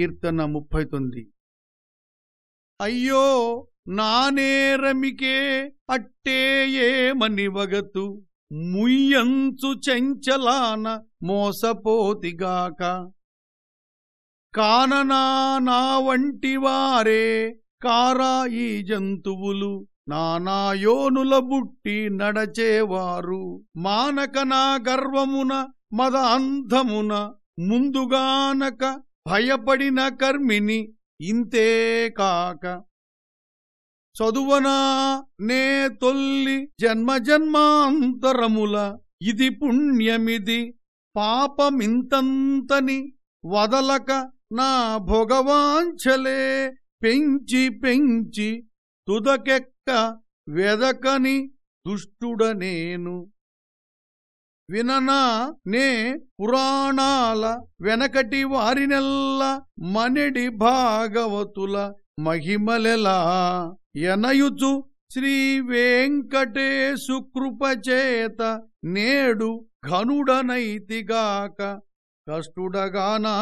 కీర్తన ముప్పై తొమ్మిది అయ్యో నానేరమికే అట్టే ఏమని వగతు? ముయ్యంచు చెంచలాన మోసపోతిగాక. కాననా నా వంటి వారే కారా ఈ జంతువులు? నానాయోనుల బుట్టి నడచేవారు. మానక నా గర్వమున మద అంధమున ముందుగానక భయపడిన కర్మిని ఇంతే కాక చదువనా నే తొల్లి జన్మ జన్మాంతరముల ఇది పుణ్యమిది పాపమింతంతని వదలక నా భోగవాంఛలే పెంచి పెంచి తుదకెక్క వెదకని దుష్టుడనేను. విననా నే పురాణాల వెనకటి వారినెల్ల మనెడి భాగవతుల మహిమలెలా ఎనయుచు శ్రీ వెంకటేశు కృపచేత నేడు ఘనుడనైతిగాక కష్టుడగానా